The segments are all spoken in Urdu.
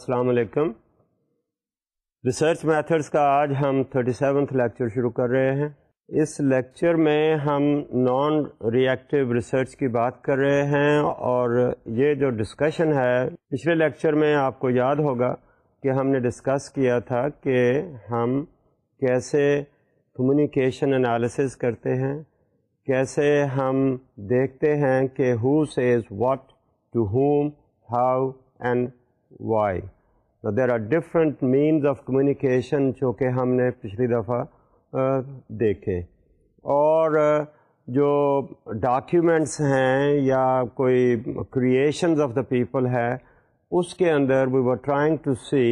السلام علیکم ریسرچ میتھڈس کا آج ہم 37th لیکچر شروع کر رہے ہیں اس لیکچر میں ہم نان ری ایکٹیو ریسرچ کی بات کر رہے ہیں اور یہ جو ڈسکشن ہے پچھلے لیکچر میں آپ کو یاد ہوگا کہ ہم نے ڈسکس کیا تھا کہ ہم کیسے کمیونیکیشن انالیسز کرتے ہیں کیسے ہم دیکھتے ہیں کہ who says what to whom how and why there are different means of communication جو کہ ہم نے پچھلی دفعہ دیکھے اور جو ڈاکیومینٹس ہیں یا کوئی کریشنز آف دا پیپل ہے اس کے اندر we are trying to see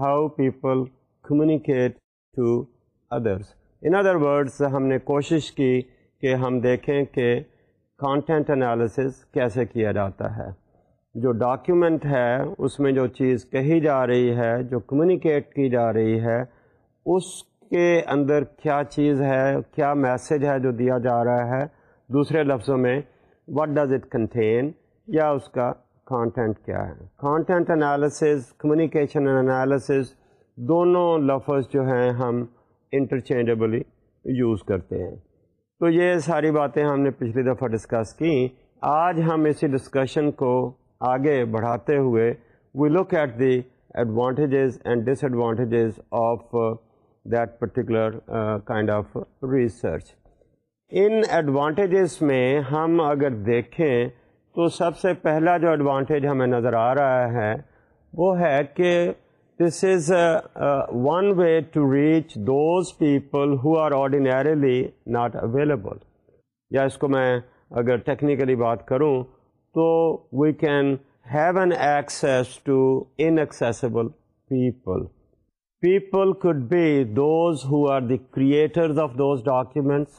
how people communicate to others in other words ہم نے کوشش کی کہ ہم دیکھیں کہ کانٹینٹ انالیسس کیسے کیا جاتا ہے جو ڈاکیومنٹ ہے اس میں جو چیز کہی جا رہی ہے جو کمیونیکیٹ کی جا رہی ہے اس کے اندر کیا چیز ہے کیا میسج ہے جو دیا جا رہا ہے دوسرے لفظوں میں واٹ ڈز اٹ کنٹین یا اس کا کانٹینٹ کیا ہے کانٹینٹ انالیسز کمیونیکیشن انالیسز دونوں لفظ جو ہیں ہم انٹرچینجبلی یوز کرتے ہیں تو یہ ساری باتیں ہم نے پچھلی دفعہ ڈسکس کیں آج ہم اسی ڈسکشن کو آگے بڑھاتے ہوئے we look at the advantages and disadvantages of that particular kind of research in advantages میں ہم اگر دیکھیں تو سب سے پہلا جو ایڈوانٹیج ہمیں نظر آ رہا ہے وہ ہے کہ this is one way to reach those people who are ordinarily not available یا اس کو میں اگر ٹیکنیکلی بات کروں تو we can have an access to ان people people could be those who are the creators of those documents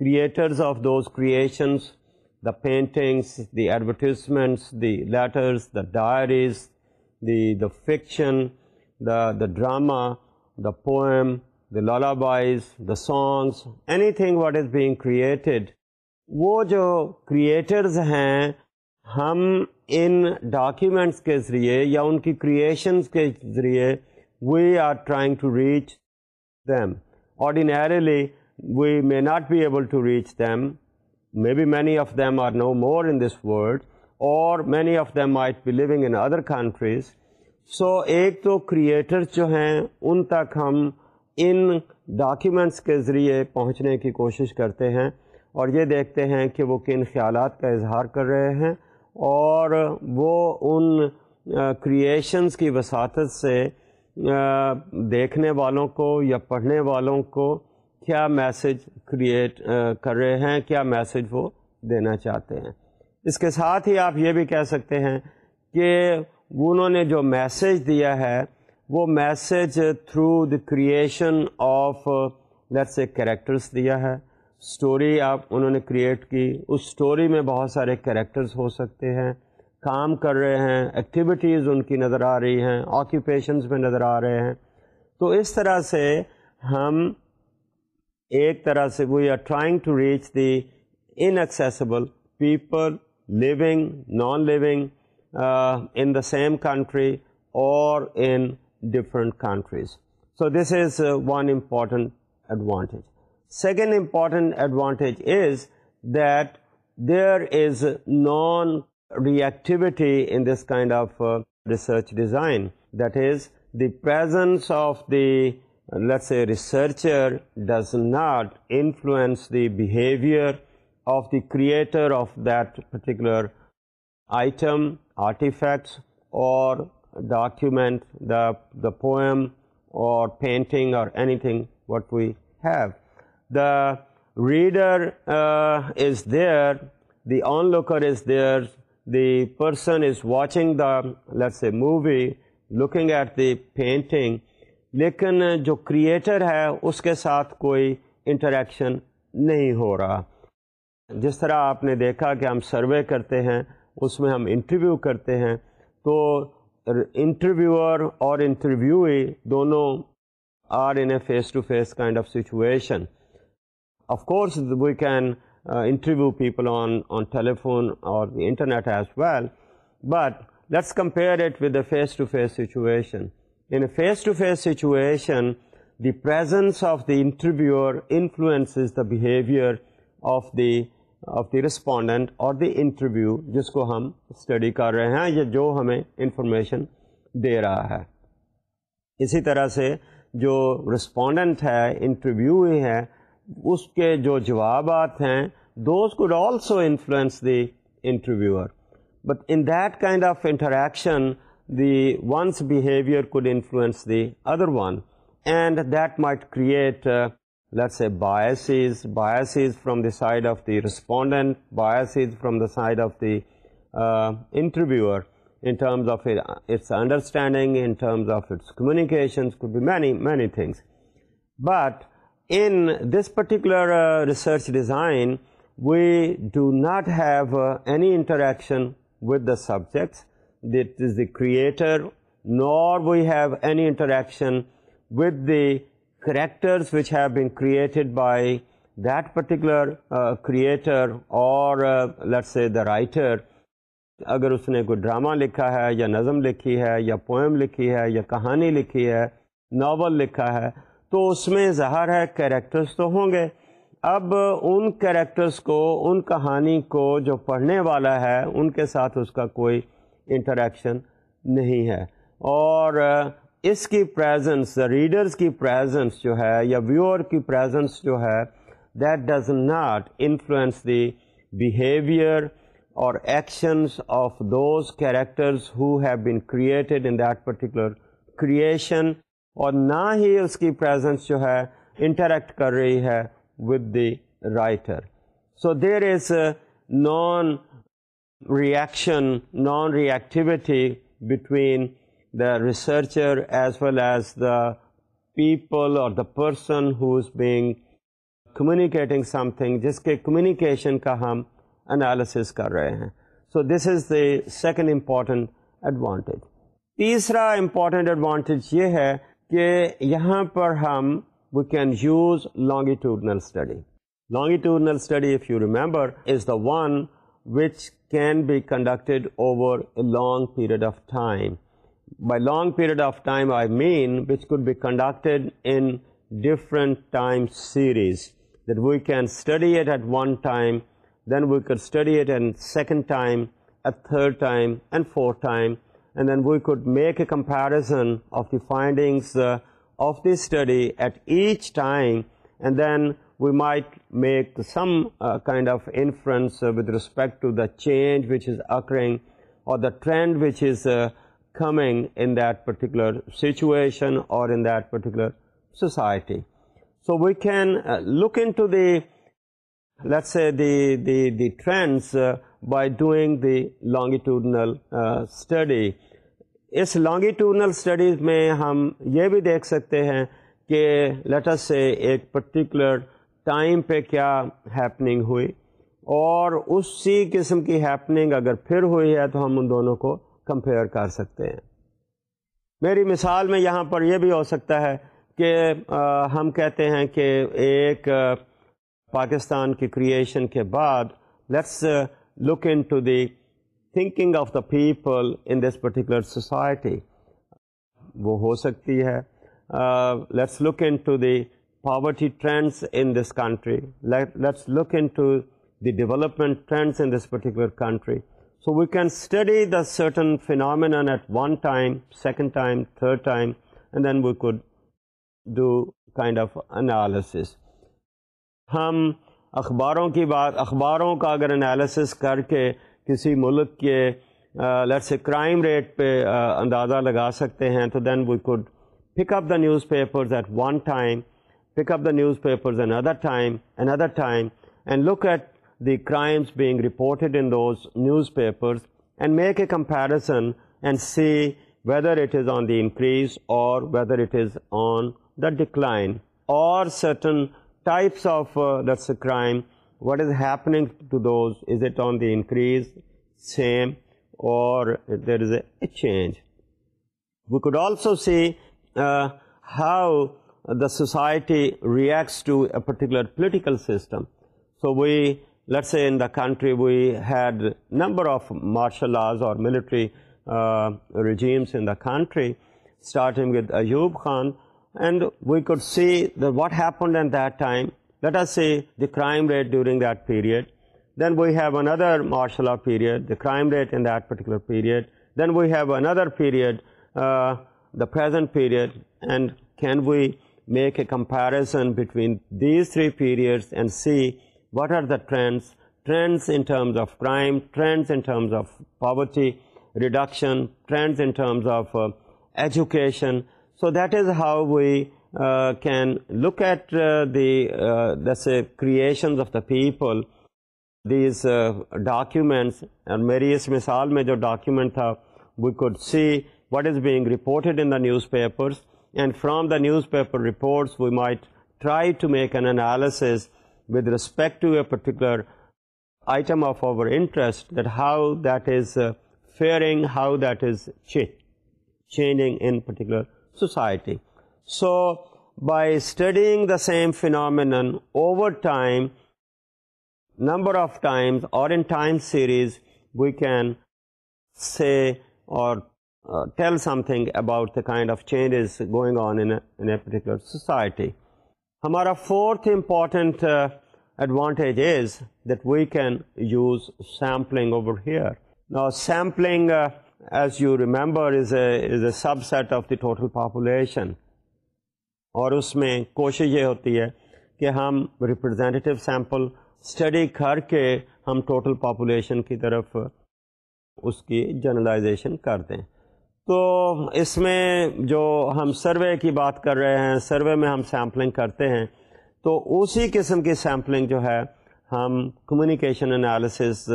creators of those creations the paintings the advertisements the daters the diaries the the fiction the the drama the poem the lullabies the songs any thing what is being created وہ جو کریٹرز ہیں ہم ان ڈاکیومینٹس کے ذریعے یا ان کی کریشنز کے ذریعے we are trying to reach them ordinarily we may not be able to reach them may be many of them are no more in this world اور many of them I be living in other countries so ایک تو کریٹرس جو ہیں ان تک ہم ان ڈاکیومینٹس کے ذریعے پہنچنے کی کوشش کرتے ہیں اور یہ دیکھتے ہیں کہ وہ کن خیالات کا اظہار کر رہے ہیں اور وہ ان کریشنز کی وساطت سے دیکھنے والوں کو یا پڑھنے والوں کو کیا میسج کریٹ کر رہے ہیں کیا میسج وہ دینا چاہتے ہیں اس کے ساتھ ہی آپ یہ بھی کہہ سکتے ہیں کہ انہوں نے جو میسج دیا ہے وہ message through the creation of let's a characters دیا ہے اسٹوری آپ انہوں نے کریٹ کی اس اسٹوری میں بہت سارے کریکٹرز ہو سکتے ہیں کام کر رہے ہیں ایکٹیویٹیز ان کی نظر آ رہی ہیں آکیوپیشنز میں نظر آ رہے ہیں تو اس طرح سے ہم ایک طرح سے we are trying to reach the accessible people living non living in the same country اور in different countries so this is one important advantage Second important advantage is that there is non-reactivity in this kind of uh, research design. That is, the presence of the, let's say, researcher does not influence the behavior of the creator of that particular item, artifacts, or document, the poem, or painting, or anything what we have. Reader is there the onlooker is there the person is watching the let's a movie looking at the painting لیکن جو کریٹر ہے اس کے ساتھ کوئی انٹریکشن نہیں ہو رہا جس طرح آپ نے دیکھا کہ ہم سروے کرتے ہیں اس میں ہم انٹرویو کرتے ہیں تو انٹرویور اور انٹرویو دونوں are in a face to face kind of situation of course we can interview people on on telephone internet as well but let's compare at with a face to face situation face to face situation the presence of the interview influences the behaviour of the of the respondent اور دی انٹرویو جس کو ہم اسٹڈی کر رہے ہیں یا جو ہمیں انفارمیشن دے رہا ہے اسی طرح سے جو رسپونڈنٹ ہے انٹرویو ہے اس کے جو جوابات ہیں those could also influence the interviewer but in that kind of interaction the one's behaviour could influence the other one and that might create let's a biases from the side of the respondent from the side of the communications, understanding of its many things but in this particular research design we do not have any interaction with the subjects creator, is the creator nor interaction any interaction with the characters been have been created by that particular creator اور let's say دا رائٹر اگر اس نے کوئی ڈرامہ لکھا ہے یا نظم لکھی ہے یا پوئم لکھی ہے یا کہانی لکھی ہے ناول لکھا ہے تو اس میں ظاہر ہے کریکٹرس تو ہوں گے اب ان کریکٹرز کو ان کہانی کو جو پڑھنے والا ہے ان کے ساتھ اس کا کوئی انٹریکشن نہیں ہے اور اس کی پریزنس ریڈرس کی پریزنس جو ہے یا ویور کی پریزنس جو ہے that does not influence the behaviour اور actions of those characters who have been created in that particular creation اور نہ ہی اس کی پریزنس جو ہے انٹریکٹ کر رہی ہے with the writer so there is non reaction non reactivity between the researcher as well as the people اور the person who's being communicating something جس کے کمیونیکیشن کا ہم انالسس کر رہے ہیں so this is the second important advantage تیسرا امپورٹنٹ ایڈوانٹیج یہ ہے کہ یہاں پر ہم we can use longitudinal study longitudinal study if you remember is the one which can be conducted over a long period of time by long period of time I mean which could be conducted in different time series that we can study at at one time then we can study at and second time at third time and fourth time and then we could make a comparison of the findings uh, of this study at each time, and then we might make some uh, kind of inference uh, with respect to the change which is occurring or the trend which is coming in that particular situation or in that particular society. So we can look into the, let's say, the trends by doing the longitudinal study. اس لانگیٹیونل اسٹڈیز میں ہم یہ بھی دیکھ سکتے ہیں کہ لیٹس سے ایک پرٹیکولر ٹائم پہ کیا ہیپننگ ہوئی اور اسی قسم کی ہیپننگ اگر پھر ہوئی ہے تو ہم ان دونوں کو کمپیئر کر سکتے ہیں میری مثال میں یہاں پر یہ بھی ہو سکتا ہے کہ ہم کہتے ہیں کہ ایک پاکستان کی کریشن کے بعد let's look in to the thinking of the people in this particular society وہ ہو سکتی ہے let's look in to the poverty trends in this country let's look in to the development trends in this particular country so we can study the certain phenomenon at one time second time third time and then we could do kind of analysis ہم اخباروں کی بات اخباروں کا اگر انالیسس کر کے کسی ملک کے کرائم ریٹ پہ اندازہ لگا سکتے ہیں تو then we could pick up the newspapers at one time pick up the newspapers another time another time and look at the crimes being reported in those newspapers and make a comparison and see whether it is on the increase or whether it is on the decline or certain types of that's crime What is happening to those? Is it on the increase, same, or there is a change? We could also see uh, how the society reacts to a particular political system. So we, let's say in the country, we had number of martial laws or military uh, regimes in the country, starting with Ayub Khan, and we could see that what happened at that time let us say the crime rate during that period. Then we have another martial law period, the crime rate in that particular period. Then we have another period, uh, the present period, and can we make a comparison between these three periods and see what are the trends, trends in terms of crime, trends in terms of poverty reduction, trends in terms of uh, education. So that is how we can look at the creations of the people these documents میری اس مثال میں جو ڈاکیومنٹ تھا we could see what is being reported in the newspapers and from the newspaper reports we might try to make an analysis with respect to a particular item of our interest that how that is faring how that is change changing in particular society So by studying the same phenomenon over time, number of times or in time series, we can say or uh, tell something about the kind of changes going on in a particular society. Our fourth important uh, advantage is that we can use sampling over here. Now sampling, uh, as you remember, is a subset of the total population. اور اس میں کوشش یہ ہوتی ہے کہ ہم ریپرزینٹیو سیمپل اسٹڈی کر کے ہم ٹوٹل پاپولیشن کی طرف اس کی جرنلائزیشن کر دیں تو اس میں جو ہم سروے کی بات کر رہے ہیں سروے میں ہم سیمپلنگ کرتے ہیں تو اسی قسم کی سیمپلنگ جو ہے ہم کمیونیکیشن انالیسز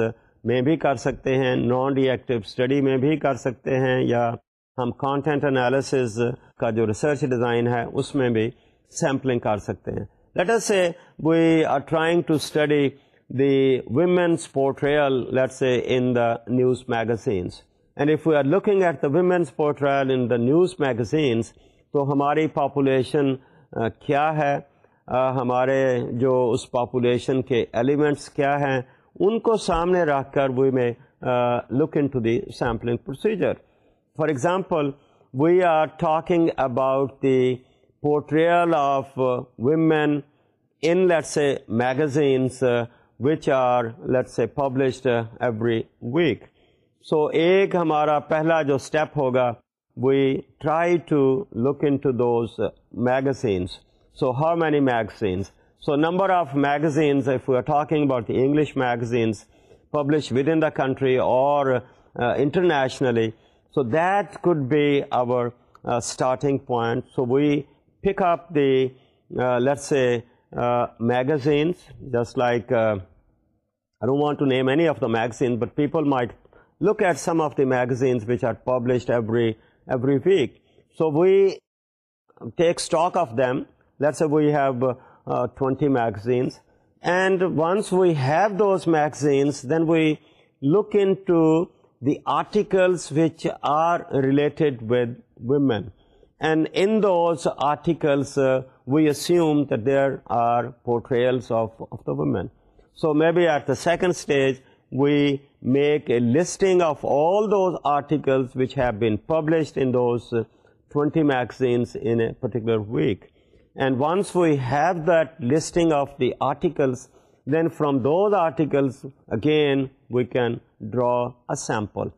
میں بھی کر سکتے ہیں نان ری ایکٹیو اسٹڈی میں بھی کر سکتے ہیں یا ہم کانٹینٹ انالیسز کا جو ریسرچ ڈیزائن ہے اس میں بھی سیمپلنگ کر سکتے ہیں letter A we are trying to study the women's portrayal late a in the news magazines and if we are looking at the women's portrayal in the news magazines تو ہماری پاپولیشن کیا ہے ہمارے جو اس پاپولیشن کے ایلیمنٹس کیا ہیں ان کو سامنے رکھ کر we may look in to the sampling procedure for example we are talking about the portrayal of women in let's say magazines which are let's say published every week so ایک ہمارا پہلا جو اسٹیپ ہوگا we try to look in to those magazines so how many magazines so number of magazines if are talking about the English magazines published within the country or internationally So that could be our uh, starting point. So we pick up the uh, let's say uh, magazines, just like I don't want to name any of the magazines, but people might look at some of the magazines which are published every week. So we take stock of them. Let's say we have 20 magazines, and once we have those magazines, then we look into the articles which are related with women. And in those articles, uh, we assume that there are portrayals of the women. So maybe at the second stage, we make a listing of all those articles which have been published in those uh, 20 magazines in a particular week. And once we have that listing of the articles, then from those articles again we can draw a sample.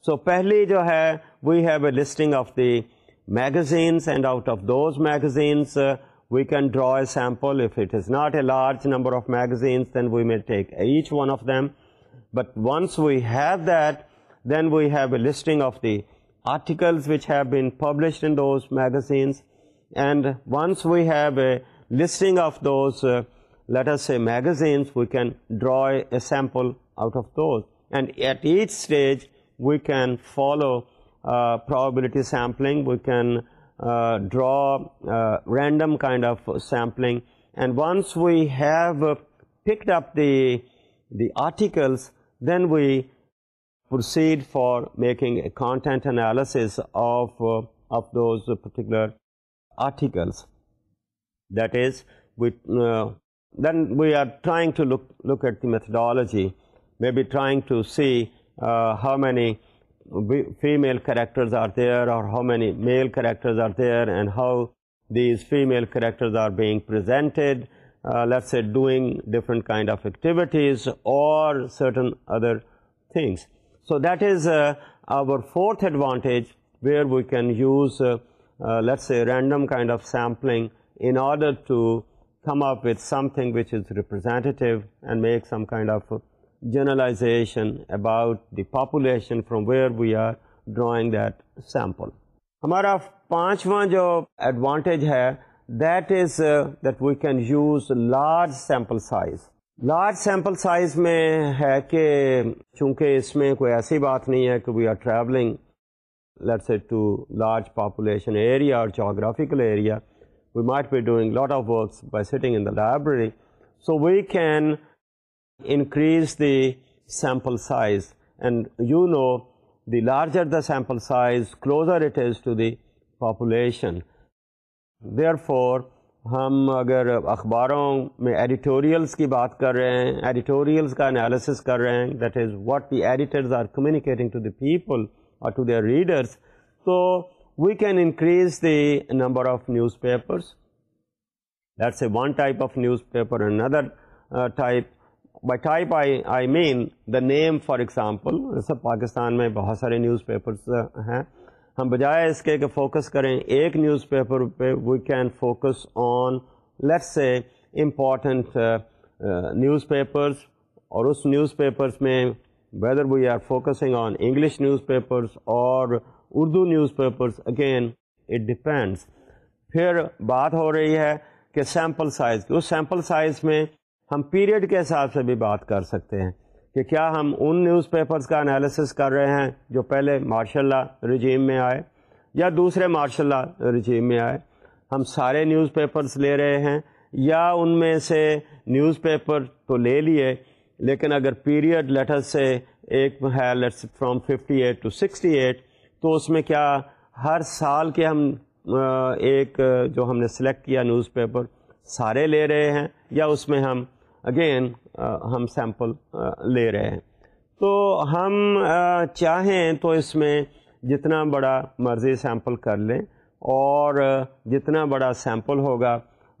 So pehli jo hai, we have a listing of the magazines, and out of those magazines uh, we can draw a sample. If it is not a large number of magazines, then we may take each one of them. But once we have that, then we have a listing of the articles which have been published in those magazines. And once we have a listing of those uh, let's say magazines we can draw sample out of those and at each stage we can follow probability sampling we can draw random kind of sampling and once we have picked up the articles then we proceed for making content analysis of of these particular articles that is then we are trying to look at the methodology, maybe trying to see uh, how many female characters are there or how many male characters are there and how these female characters are being presented, uh, let's say doing different kind of activities or certain other things. So that is uh, our fourth advantage, where we can use let's say random kind of sampling in order to come up with which is representative and make some kind of generalization about the population from where we are drawing that sample ہمارا پانچواں جو ایڈوانٹیج ہے that is that we can use large sample size large sample size میں ہے کہ چونکہ اس میں کوئی ایسی بات نہیں ہے کہ we are travelling let's to large population area or geographical area we might be doing lot of works by by in the library so we can increase the sample size and you know the larger larger sample size closer it is to the population therefore ہم اگر اخباروں میں ایڈیٹوریلس کی بات کر رہے ہیں ایڈیٹوریلس کا انالیسس کر رہے ہیں that is what the editors are communicating to to the people or their readers تو we can increase the number of newspapers let's a one type of newspaper another type I mean the name for example سب پاکستان میں بہت سارے نیوز پیپرس ہیں ہم بجائے اس کے کہ فوکس کریں ایک نیوز پیپر پہ we can focus on let's a important newspapers اور اس نیوز پیپرس میں whether we are focusing on English newspapers or Urdu newspapers again it depends پھر بات ہو رہی ہے کہ سیمپل سائز کی اس سیمپل سائز میں ہم پیریڈ کے حساب سے بھی بات کر سکتے ہیں کہ کیا ہم ان نیوز پیپرز کا انالیسس کر رہے ہیں جو پہلے مارشاء اللہ رجیم میں آئے یا دوسرے مارشاء اللہ رجیم میں آئے ہم سارے نیوز پیپرز لے رہے ہیں یا ان میں سے نیوز پیپر تو لے لیے لیکن اگر پیریڈ لیٹر سے ایک ہے let's from fifty eight to sixty eight تو اس میں کیا ہر سال کے ہم ایک جو ہم نے سلیکٹ کیا نیوز پیپر سارے لے رہے ہیں یا اس میں ہم اگین ہم سیمپل لے رہے ہیں تو ہم چاہیں تو اس میں جتنا بڑا مرضی سیمپل کر لیں اور جتنا بڑا سیمپل ہوگا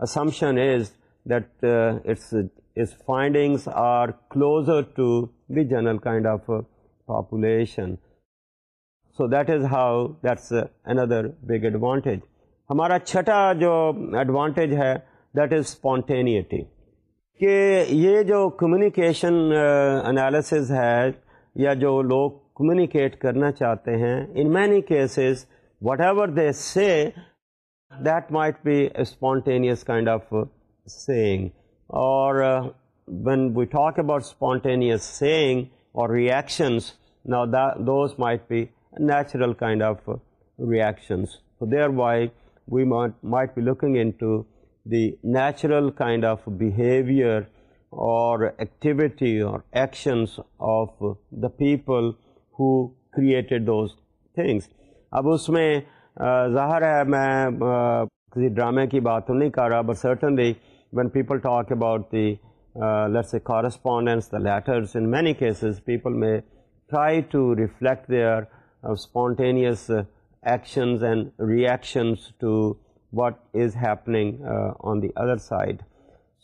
assumption is that it's is findings are closer to the general kind of population so that is how that's another big advantage ہمارا چھٹا جو ایڈوانٹیج ہے دیٹ از اسپونٹینیٹی کہ یہ جو کمیونیکیشن انالسز uh, ہے یا جو لوگ کمیونیکیٹ کرنا چاہتے ہیں in many cases whatever they say that might be spontaneous kind of saying اور when we talk about spontaneous saying اور ریئیکشنس نا those might be natural kind of reactions they are why wait might بھی looking in to the natural kind of behaviour اور ایکٹیویٹی اور actions of the people who created those things اب اس میں ظاہر ہے میں کسی ڈرامے کی بات تو نہیں کر رہا but certainly when people talk about the let's a correspondence the letters in many cases people may try to reflect their spontaneous actions and reactions to what is happening on the other side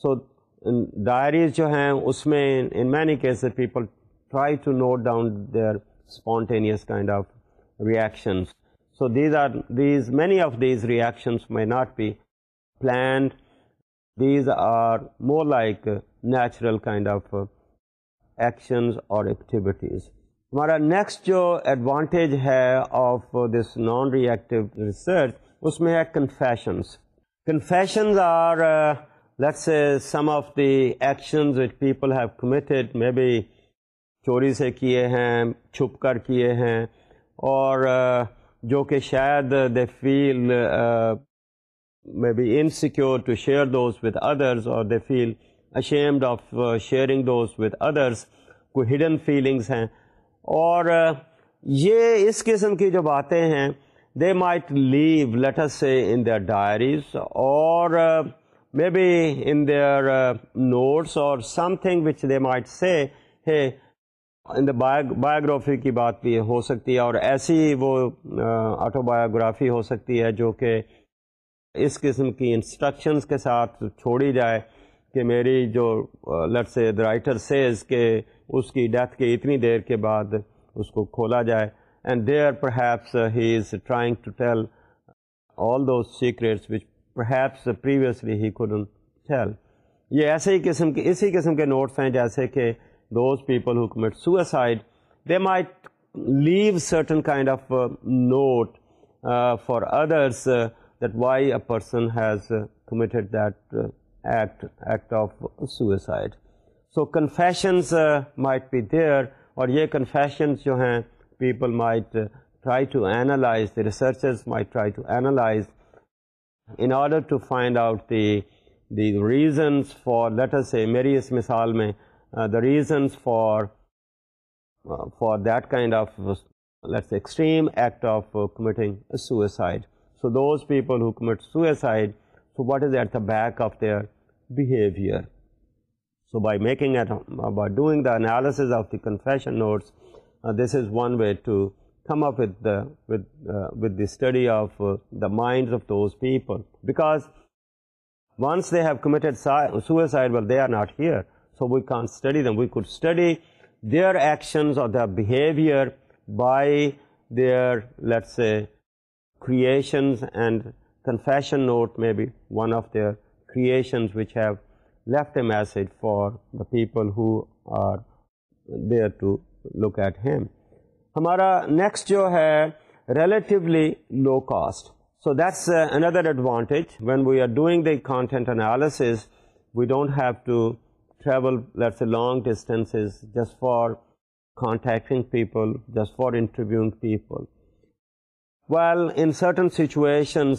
so diaries جو ہیں اس میں in many cases people try to note down their spontaneous kind of reactions so these are these many of these reactions may not be planned these are more like natural kind of actions اور ایکٹیویٹیز ہمارا نیکسٹ جو ایڈوانٹیج ہے of this non reactive research اس میں ہے confessions confessions are let's some of the actions which people have committed may be چوری سے کیے ہیں چھپ کر کیے ہیں اور uh, جو کہ شاید they feel may be insecure share those others اور they feel ashamed of sharing those with others کو ہڈن فیلنگس ہیں اور یہ اس قسم کی جو باتیں ہیں they might leave let's say in their diaries اور may be in their notes اور something which they might say in the biography کی بات بھی ہو سکتی ہے اور ایسی وہ آٹو بایوگرافی ہو سکتی ہے جو کہ اس قسم کی انسٹرکشنز کے ساتھ چھوڑی جائے کہ میری جو سے رائٹر سیز کہ اس کی ڈیتھ کے اتنی دیر کے بعد اس کو کھولا جائے and they are perhaps he is trying to tell all those secrets which perhaps previously tell یہ ایسے ہی قسم کے اسی قسم کے نوٹس ہیں جیسے کہ those people who commit suicide they might leave certain kind of note for others that why a person has committed that act act of suicide so confessions might be there اور یہ کنفیشنز جو ہیں people might try to analyse the researches may try to analyse in order to find out the the reasons for letter میری اس مثال میں the reasons for for that kind of let's extreme act of committing suicide so those people who commit suicide so what is at the back of their behaviour So by doing the analysis of the confession notes, uh, this is one way to come up with the uh, study of uh, the minds of those people, because once they have committed suicide, well, they are not here, so we can't study them. We could study their actions or their behavior by their, let's say, creations, and confession note may be one of their creations which have left a message for the people who'd him ہمارا نیکسٹ جو ہے relatively low cost so that's another advantage when we are doing the content analysis we don't have to travel a long distances just for contacting people just for interviewing people well in the situation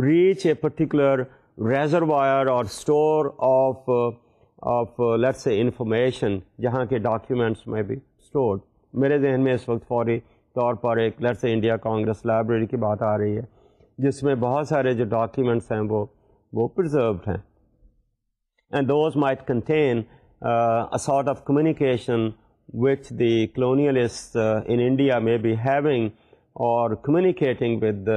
reach a particular reservoir اور store of of lots information جہاں کے ڈاکیومینٹس میں بھی اسٹورڈ میرے ذہن میں اس وقت فوری طور پر ایک لرس انڈیا کانگریس لائبریری کی بات آ رہی ہے جس میں بہت سارے جو ڈاکیومنٹس ہیں وہ وہ پرزروڈ ہیں and those might contain sort of communication with the colonialist in India میں communicating with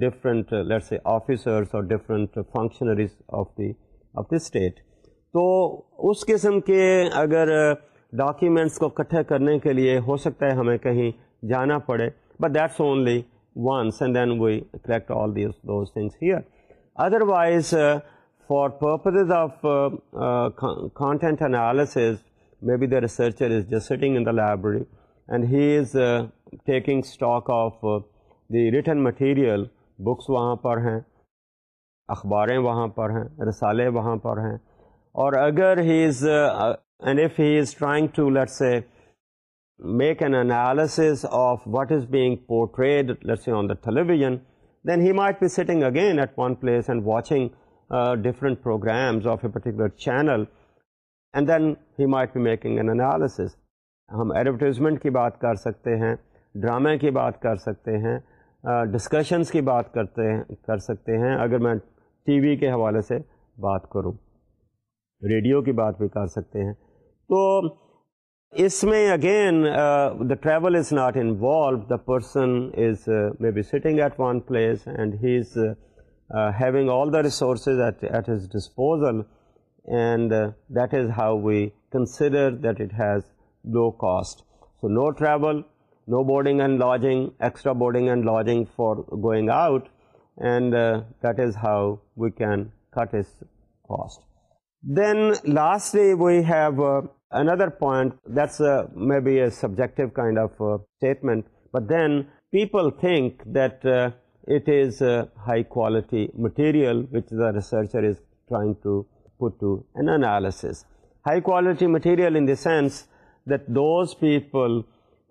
different lots officers اور different functionaries of the of the state تو اس قسم کے اگر ڈاکیومنٹس uh, کو اکٹھے کرنے کے لیے ہو سکتا ہے ہمیں کہیں جانا پڑے but that's only once and then we collect all these those things here otherwise for purposes of content analysis may be the researcher is just sitting in the library and he is taking stock of the written material books وہاں پر ہیں اخباریں وہاں پر ہیں رسالے وہاں پر ہیں اور اگر he is and if he is trying to late say make an analysis of what is being portrayed let on the television then he might be sitting again at one place and watching different programmes of a particular channel and then he might be making an analysis ہم ایڈورٹیزمنٹ کی بات کر سکتے ہیں ڈرامے کی بات کر سکتے ہیں ڈسکشنس کی بات کرتے ہیں کر سکتے ہیں اگر میں ٹی وی کے حوالے سے بات کروں ریڈیو کی بات بھی کر سکتے ہیں تو اس میں again the travel is not involve the person is may be sitting at one place and he is having all the resources at his disposal and that is how we consider that it has low cost so no travel no boarding and lodging, extra boarding and lodging for going out, and uh, that is how we can cut his cost. Then lastly, we have uh, another point that's uh, maybe a subjective kind of statement, but then people think that it is a high quality material which the researcher is trying to put to an analysis. High quality material in the sense that those people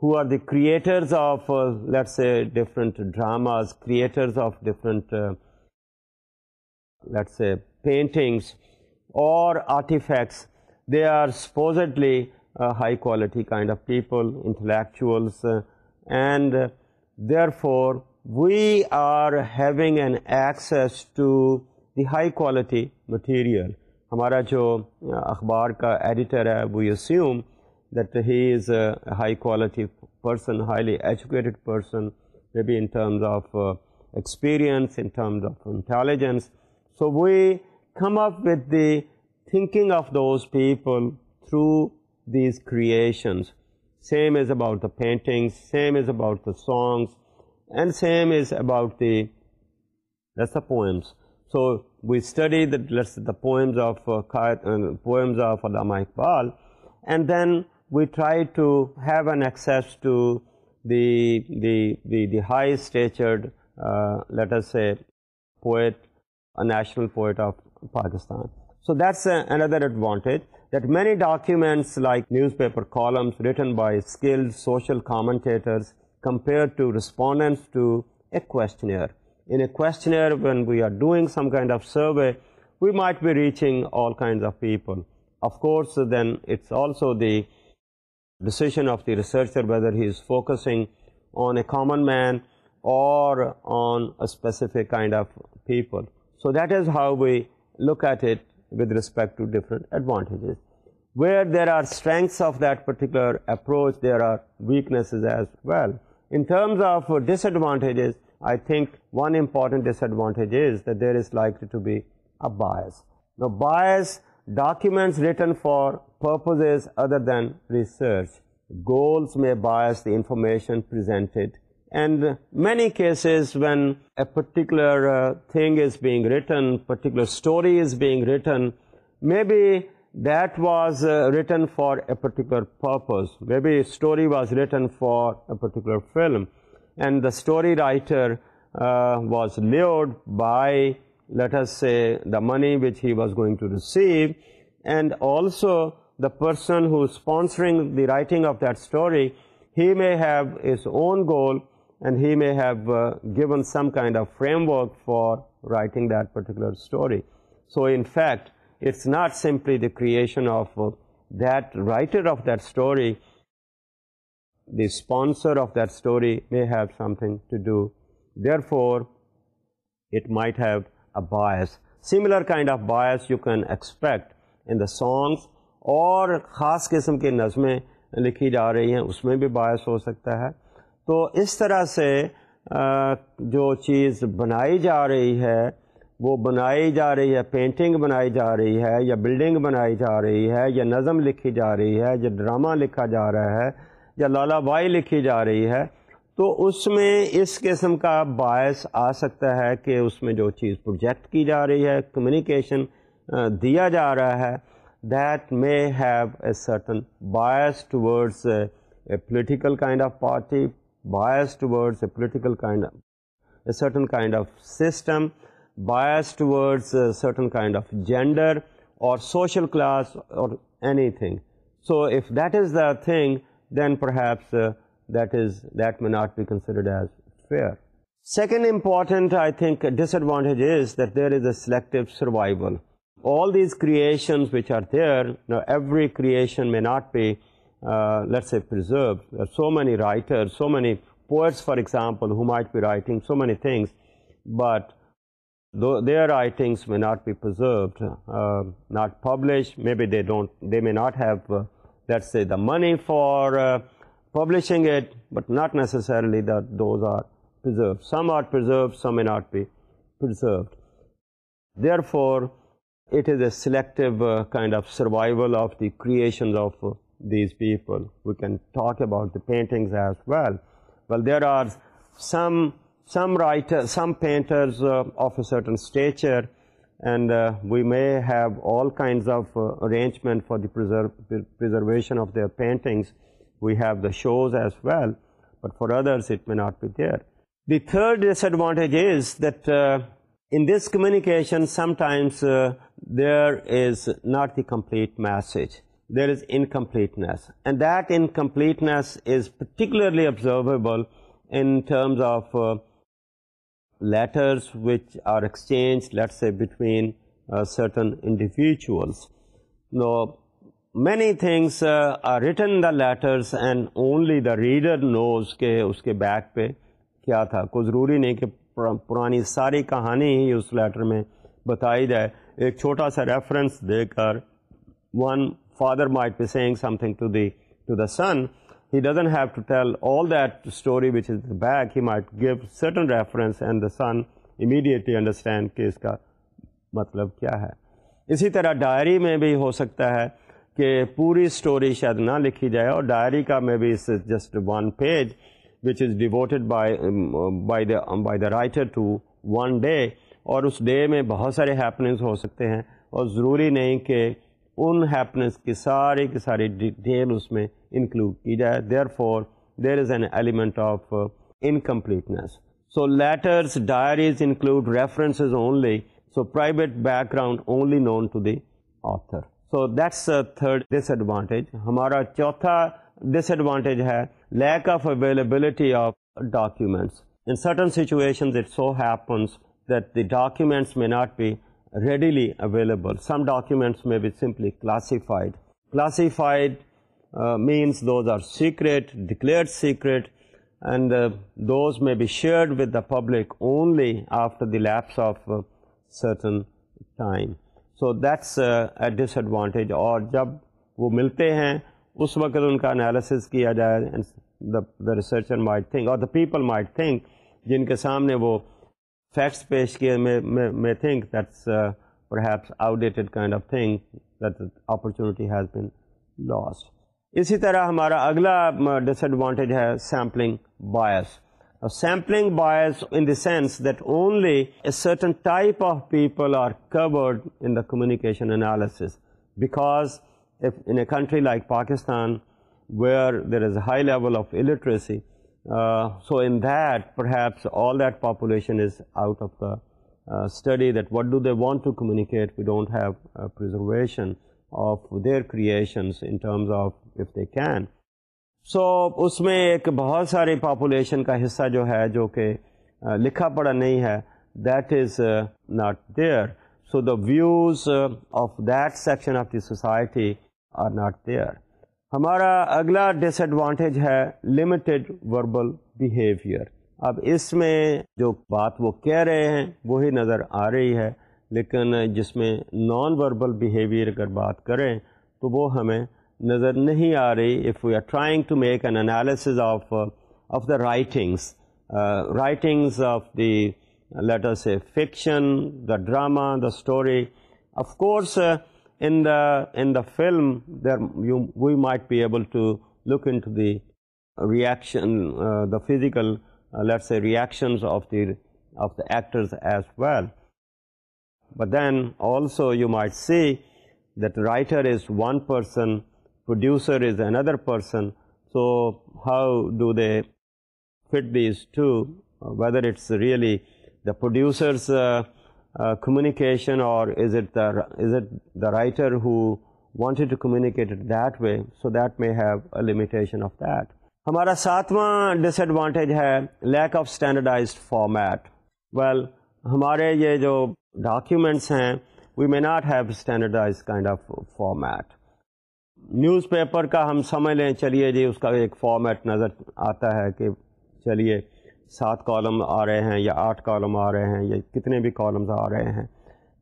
who are the creators of let say different dramas creators of different let's paintings اور artefacts they are supposedly high quality kind of people intellectuals and therefore we are having an access to the high quality material ہمارا جو uh, اخبار کا ایڈیٹر ہے that he is a high quality person, highly educated person, maybe in terms of uh, experience, in terms of intelligence. So we come up with the thinking of those people through these creations. Same is about the paintings, same is about the songs, and same is about the, that's the poems. So we study the poems of uh, Allama uh, Iqbal, and then we try to have an access to the high statured, uh, let us say, poet, a national poet of Pakistan. So that's another advantage, that many documents like newspaper columns written by skilled social commentators compared to respondents to a questionnaire. In a questionnaire, when we are doing some kind of survey, we might be reaching all kinds of people. Of course, then it's also the decision of the researcher whether he is focusing on a common man or on a specific kind of people. So that is how we look at it with respect to different advantages. Where there are strengths of that particular approach, there are weaknesses as well. In terms of disadvantages, I think one important disadvantage is that there is likely to be a bias. Now, bias Documents written for purposes other than research. Goals may bias the information presented. And many cases when a particular uh, thing is being written, particular story is being written, maybe that was uh, written for a particular purpose. Maybe a story was written for a particular film, and the story writer uh, was lured by let us say, the money which he was going to receive, and also the person who is sponsoring the writing of that story, he may have his own goal, and he may have uh, given some kind of framework for writing that particular story. So in fact, it's not simply the creation of uh, that writer of that story. The sponsor of that story may have something to do. Therefore, it might have a bias similar kind of bias you can expect in the songs اور خاص قسم کی نظمیں لکھی جا رہی ہیں اس میں بھی باعث ہو سکتا ہے تو اس طرح سے جو چیز بنائی جا رہی ہے وہ بنائی جا رہی ہے پینٹنگ بنائی جا رہی ہے یا بلڈنگ بنائی جا رہی ہے یا نظم لکھی جا رہی ہے یا ڈرامہ لکھا جا رہا ہے یا لالا بائی لکھی جا رہی ہے تو اس میں اس قسم کا باعث آ سکتا ہے کہ اس میں جو چیز پروجیکٹ کی جا رہی ہے کمیونیکیشن دیا جا رہا ہے that may have a certain bias towards a political kind of party towards a political kind of a certain kind of system bias towards certain kind of gender اور سوشل کلاس اور anything so if that is the thing then perhaps that may not be considered as fair. Second important, I think, disadvantage is that there is a selective survival. All these creations which are there, now every creation may not be, uh, let's say, preserved. There are so many writers, so many poets, for example, who might be writing so many things, but their writings may not be preserved, uh, not published. Maybe they may not have, uh, let's say, the money for publishing it, but not necessarily that those are preserved. Some are preserved, some may not be preserved. Therefore, it is a selective uh, kind of survival of the creations of uh, these people. We can talk about the paintings as well. Well, there are some writers, some painters uh, of a certain stature, and we may have all kinds of arrangement for the preservation of their paintings we have the shows as well, but for others it may not be there. The third disadvantage is that uh, in this communication sometimes uh, there is not the complete message. There is incompleteness, and that incompleteness is particularly observable in terms of uh, letters which are exchanged, let's say, between certain individuals. Now, many things are written the letters and only the reader knows کہ اس کے بیک پہ کیا تھا کوئی ضروری نہیں کہ پرانی ساری کہانی ہی اس لیٹر میں بتائی جائے ایک چھوٹا سا ریفرنس دے کر one father might saying something to the to the son he doesn't have to tell all that story which is back he might give certain reference and the son immediately understand کہ اس کا مطلب کیا ہے اسی طرح ڈائری میں بھی ہو سکتا ہے کہ پوری اسٹوری شاید نہ لکھی جائے اور ڈائری کا may be us just one page which is devoted by by the writer to one day اور اس ڈے میں بہت سارے ہیپنس ہو سکتے ہیں اور ضروری نہیں کہ ان ہیپنس کی ساری کی ساری ڈیٹیل اس میں انکلوڈ کی جائے therefore there is an element of incompleteness so letters diaries include references only so private background only known to the author so that's third disadvantage ہمارا چوتھا ڈس ایڈوانٹیج ہے lack of availability of documents in certain situation that the documents may not be readily available some documents may simply classified classified means those are secret declare secret and those may be shared with the public only after the lapse of certain time so that's a disadvantage اور جب وہ ملتے ہیں اس وقت ان کا انالیسس کیا جائے دا ریسرچر مائٹ تھنک اور دا پیپل مائٹ تھنک جن کے سامنے وہ فیکٹس پیش کیے میں think that's perhaps outdated kind of thing that opportunity has been lost اسی طرح ہمارا اگلا ڈس ایڈوانٹیج ہے sampling bias sampling bias in the sense that only a certain type of people are covered in the communication analysis, because if in a country like Pakistan where there is a high level of illiteracy, uh, so in that perhaps all that population is out of the uh, study, that what do they want to communicate. We don't have preservation of their creations in terms of if they can. So so, اس میں ایک بہت ساری پاپولیشن کا حصہ جو ہے جو کہ لکھا پڑا نہیں ہے that is not there so the views of that section of the society are not there ہمارا اگلا ڈس ایڈوانٹیج ہے لمیٹیڈ وربل بیہیویئر اب اس میں جو بات وہ کہہ رہے ہیں وہی نظر آ رہی ہے لیکن جس میں نان وربل بیہیویئر اگر بات کریں تو وہ ہمیں نظر نہیں آ رہی if we are trying to make an analysis of of the writings writings of the a fiction the drama the story of course in the in the film there we might be able to look in to the reaction the physical a reactions of the of the actors as well but then also you might see that writer is one person producer is another person so how do they fit these to whether it's really the producers communication or writer who wanted that that way so that may have a limitation of that ہمارا ساتواں ڈس ایڈوانٹیج ہے lack of standardised format well ہمارے یہ جو ڈاکیومینٹس ہیں we may not have standardise kind of format newspaper کا ہم سمجھ لیں چلیے جی اس کا ایک فارمیٹ نظر آتا ہے کہ چلیے سات کالم آ رہے ہیں یا آٹھ کالم آ رہے ہیں یا کتنے بھی کالمز آ رہے ہیں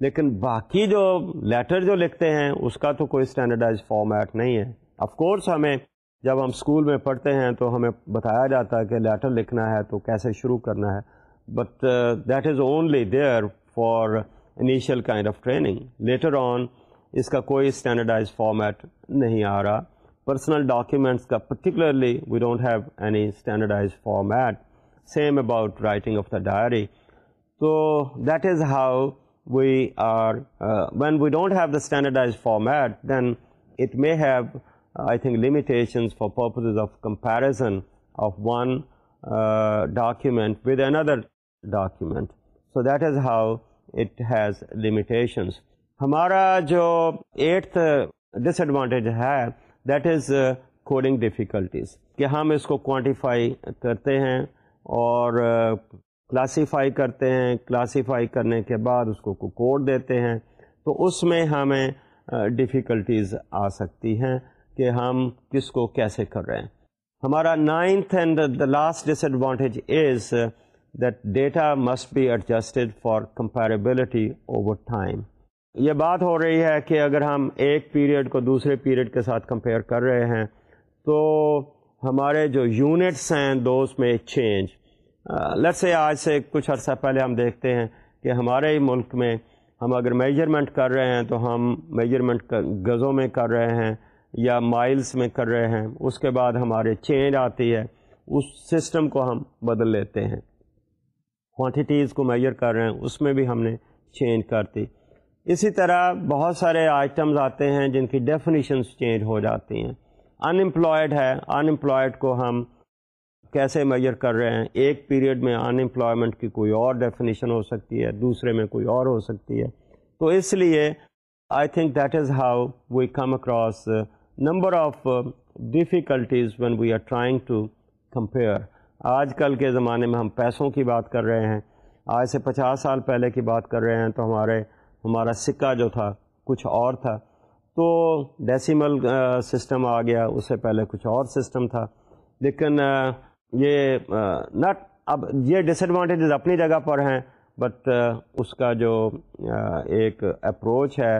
لیکن باقی جو لیٹر جو لکھتے ہیں اس کا تو کوئی اسٹینڈرڈائز فارمیٹ نہیں ہے آف کورس ہمیں جب ہم اسکول میں پڑھتے ہیں تو ہمیں بتایا جاتا ہے کہ لیٹر لکھنا ہے تو کیسے شروع کرنا ہے but that is only there for initial kind of training later on اس کا کوئی اسٹینڈرڈائز فارمیٹ نہیں آ رہا پرسنل ڈاکیومنٹس کا particularly we don't have any standardise format same about writing of the diary تو that is how we are when we don't have the standardise format then it may have I think limitations for purposes of comparison of one document with another document so that is how it has limitations ہمارا جو ایٹھ ڈس ایڈوانٹیج ہے دیٹ از کوڈنگ ڈیفیکلٹیز کہ ہم اس کو کوانٹیفائی کرتے ہیں اور کلاسیفائی uh, کرتے ہیں کلاسیفائی کرنے کے بعد اس کو کوڈ دیتے ہیں تو اس میں ہمیں ڈیفیکلٹیز uh, آ سکتی ہیں کہ ہم کس کو کیسے کر رہے ہیں ہمارا ninth and the last disadvantage is that data must be adjusted for comparability over time یہ بات ہو رہی ہے کہ اگر ہم ایک پیریڈ کو دوسرے پیریڈ کے ساتھ کمپیئر کر رہے ہیں تو ہمارے جو یونٹس ہیں دوست میں چینج لٹ سے آج سے کچھ عرصہ پہلے ہم دیکھتے ہیں کہ ہمارے ملک میں ہم اگر میجرمنٹ کر رہے ہیں تو ہم میجرمنٹ گزوں میں کر رہے ہیں یا مائلس میں کر رہے ہیں اس کے بعد ہمارے چینج آتی ہے اس سسٹم کو ہم بدل لیتے ہیں کوانٹیٹیز کو میجر کر رہے ہیں اس میں بھی ہم نے چینج کرتی اسی طرح بہت سارے آئٹمز آتے ہیں جن کی ڈیفینیشنس چینج ہو جاتی ہیں ان امپلائڈ ہے ان امپلائڈ کو ہم کیسے میئر کر رہے ہیں ایک پیریڈ میں ان امپلائمنٹ کی کوئی اور ڈیفینیشن ہو سکتی ہے دوسرے میں کوئی اور ہو سکتی ہے تو اس لیے I think that is how we come across number of difficulties when we are trying to compare آج کل کے زمانے میں ہم پیسوں کی بات کر رہے ہیں آج سے پچاس سال پہلے کی بات کر رہے ہیں تو ہمارے ہمارا سکہ جو تھا کچھ اور تھا تو ڈیسیمل سسٹم آ گیا اس سے پہلے کچھ اور سسٹم تھا لیکن یہ نٹ اب یہ ڈس ایڈوانٹیجز اپنی جگہ پر ہیں بٹ اس کا جو ایک اپروچ ہے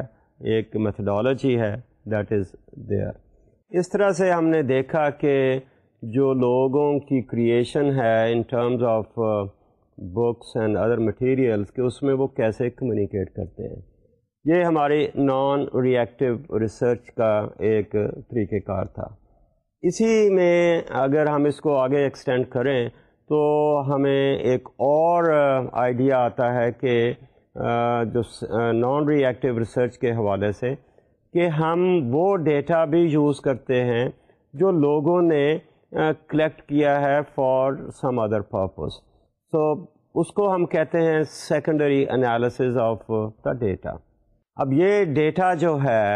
ایک میتھڈالوجی ہے دیٹ از دیئر اس طرح سے ہم نے دیکھا کہ جو لوگوں کی کریشن ہے in terms of books and other materials کہ اس میں وہ کیسے کمیونیکیٹ کرتے ہیں یہ ہماری نان ری ایکٹیو ریسرچ کا ایک طریقہ کار تھا اسی میں اگر ہم اس کو آگے ایکسٹینڈ کریں تو ہمیں ایک اور آئیڈیا آتا ہے کہ جو نان ری ایکٹیو ریسرچ کے حوالے سے کہ ہم وہ ڈیٹا بھی یوز کرتے ہیں جو لوگوں نے کلیکٹ کیا ہے for some other purpose so اس کو ہم کہتے ہیں secondary analysis of the data اب یہ ڈیٹا جو ہے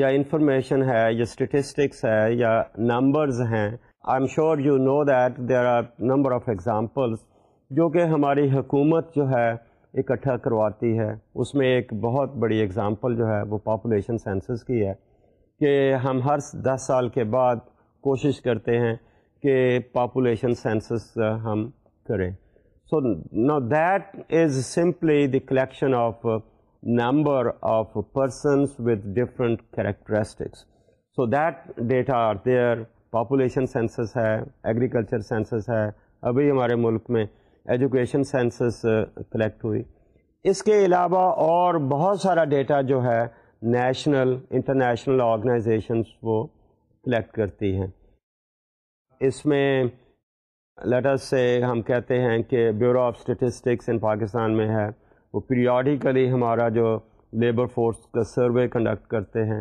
یا انفارمیشن ہے یا اسٹیٹسٹکس ہے یا نمبرز ہیں I am sure you know that there are number of examples جو کہ ہماری حکومت جو ہے اکٹھا کرواتی ہے اس میں ایک بہت بڑی ایگزامپل جو ہے وہ پاپولیشن سینسس کی ہے کہ ہم ہر دس سال کے بعد کوشش کرتے ہیں کہ پاپولیشن سینسس ہم کریں so know that is simply the collection of number of persons with different characteristics so that data are there population census ہے ایگریکلچر سینسس ہے ابھی ہمارے ملک میں ایجوکیشن سینسس کلیکٹ ہوئی اس کے علاوہ اور بہت سارا ڈیٹا جو ہے نیشنل انٹرنیشنل آرگنائزیشنس وہ کلیکٹ کرتی ہیں اس میں لیٹر سے ہم کہتے ہیں کہ bureau of statistics in Pakistan میں ہے وہ پیریوڈیکلی ہمارا جو لیبر فورس کا سروے کنڈکٹ کرتے ہیں